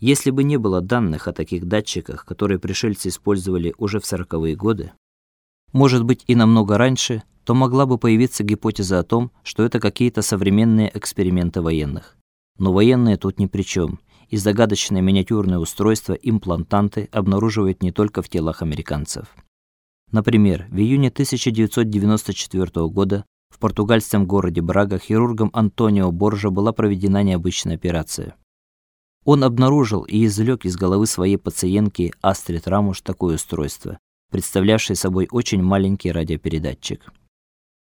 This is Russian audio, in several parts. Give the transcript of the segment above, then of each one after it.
Если бы не было данных о таких датчиках, которые пришельцы использовали уже в сороковые годы, может быть и намного раньше, то могла бы появиться гипотеза о том, что это какие-то современные эксперименты военных. Но военные тут ни при чем, и загадочное миниатюрное устройство имплантанты обнаруживают не только в телах американцев. Например, в июне 1994 года в португальском городе Брага хирургом Антонио Боржа была проведена необычная операция. Он обнаружил и извлек из головы своей пациентки Астрид Рамуш такое устройство, представлявшее собой очень маленький радиопередатчик.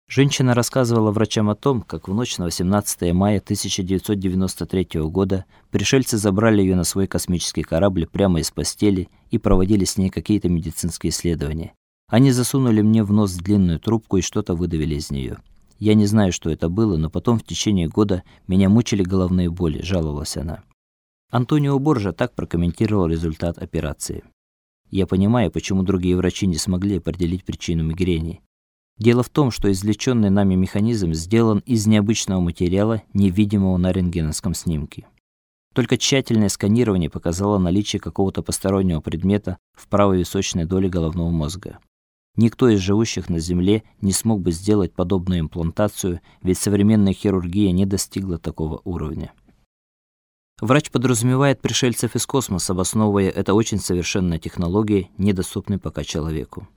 Женщина рассказывала врачам о том, как в ночь на 18 мая 1993 года пришельцы забрали ее на свой космический корабль прямо из постели и проводили с ней какие-то медицинские исследования. Они засунули мне в нос длинную трубку и что-то выдавили из нее. Я не знаю, что это было, но потом в течение года меня мучили головные боли, жаловалась она. Антонио Боржа так прокомментировал результат операции. Я понимаю, почему другие врачи не смогли определить причину мигрени. Дело в том, что извлеченный нами механизм сделан из необычного материала, невидимого на рентгеновском снимке. Только тщательное сканирование показало наличие какого-то постороннего предмета в правой височной доле головного мозга. Никто из живущих на Земле не смог бы сделать подобную имплантацию, ведь современная хирургия не достигла такого уровня. Врач подразумевает пришельцев из космоса, обосновывая это очень совершенной технологией, недоступной пока человеку.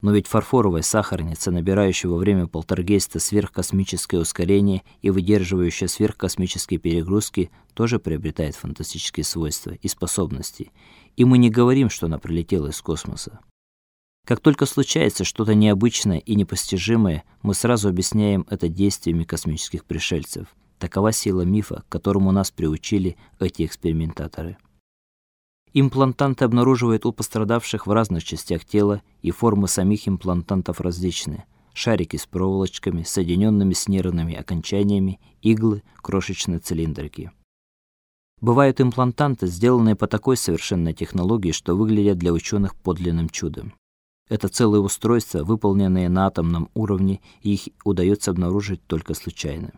Но ведь фарфоровая сахарница, набирающая во время полтергейста сверхкосмическое ускорение и выдерживающая сверхкосмические перегрузки, тоже приобретает фантастические свойства и способности. И мы не говорим, что она прилетела из космоса. Как только случается что-то необычное и непостижимое, мы сразу объясняем это действиями космических пришельцев. Такова сила мифа, к которому нас приучили эти экспериментаторы. Имплантанты обнаруживают у пострадавших в разных частях тела, и формы самих имплантантов различны. Шарики с проволочками, соединенными с нервными окончаниями, иглы, крошечные цилиндрики. Бывают имплантанты, сделанные по такой совершенной технологии, что выглядят для ученых подлинным чудом. Это целые устройства, выполненные на атомном уровне, и их удается обнаружить только случайно.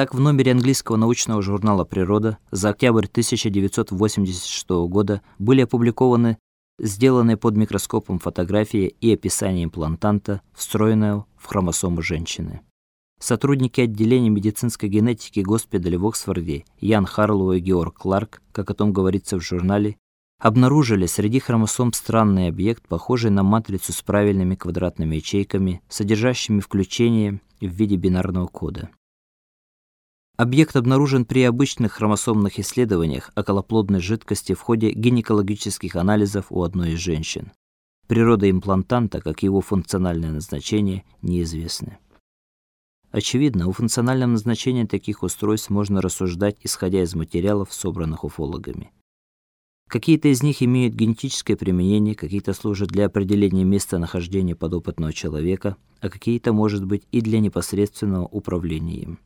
Так, в номере английского научного журнала Природа за октябрь 1986 года были опубликованы сделанные под микроскопом фотографии и описание имплантанта, встроенного в хромосому женщины. Сотрудники отделения медицинской генетики госпиталя в Оксфорде Ян Харлоу и Георг Кларк, как о том говорится в журнале, обнаружили среди хромосом странный объект, похожий на матрицу с правильными квадратными ячейками, содержащими включение в виде бинарного кода. Объект обнаружен при обычных хромосомных исследованиях околоплодной жидкости в ходе гинекологических анализов у одной из женщин. Природа имплантанта, как и его функциональное назначение, неизвестны. Очевидно, о функциональном назначении таких устройств можно рассуждать, исходя из материалов, собранных уфологами. Какие-то из них имеют генетическое применение, какие-то служат для определения места нахождения подопытного человека, а какие-то, может быть, и для непосредственного управления им.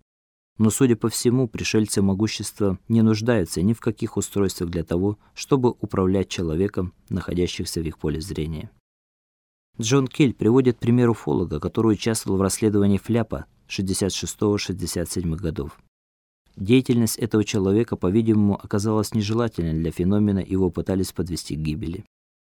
Но, судя по всему, пришельцы могущества не нуждаются ни в каких устройствах для того, чтобы управлять человеком, находящимся в их поле зрения. Джон Кель приводит пример уфолога, который участвовал в расследовании Фляпа 66-67 годов. Деятельность этого человека, по-видимому, оказалась нежелательной для феномена, его пытались подвести к гибели.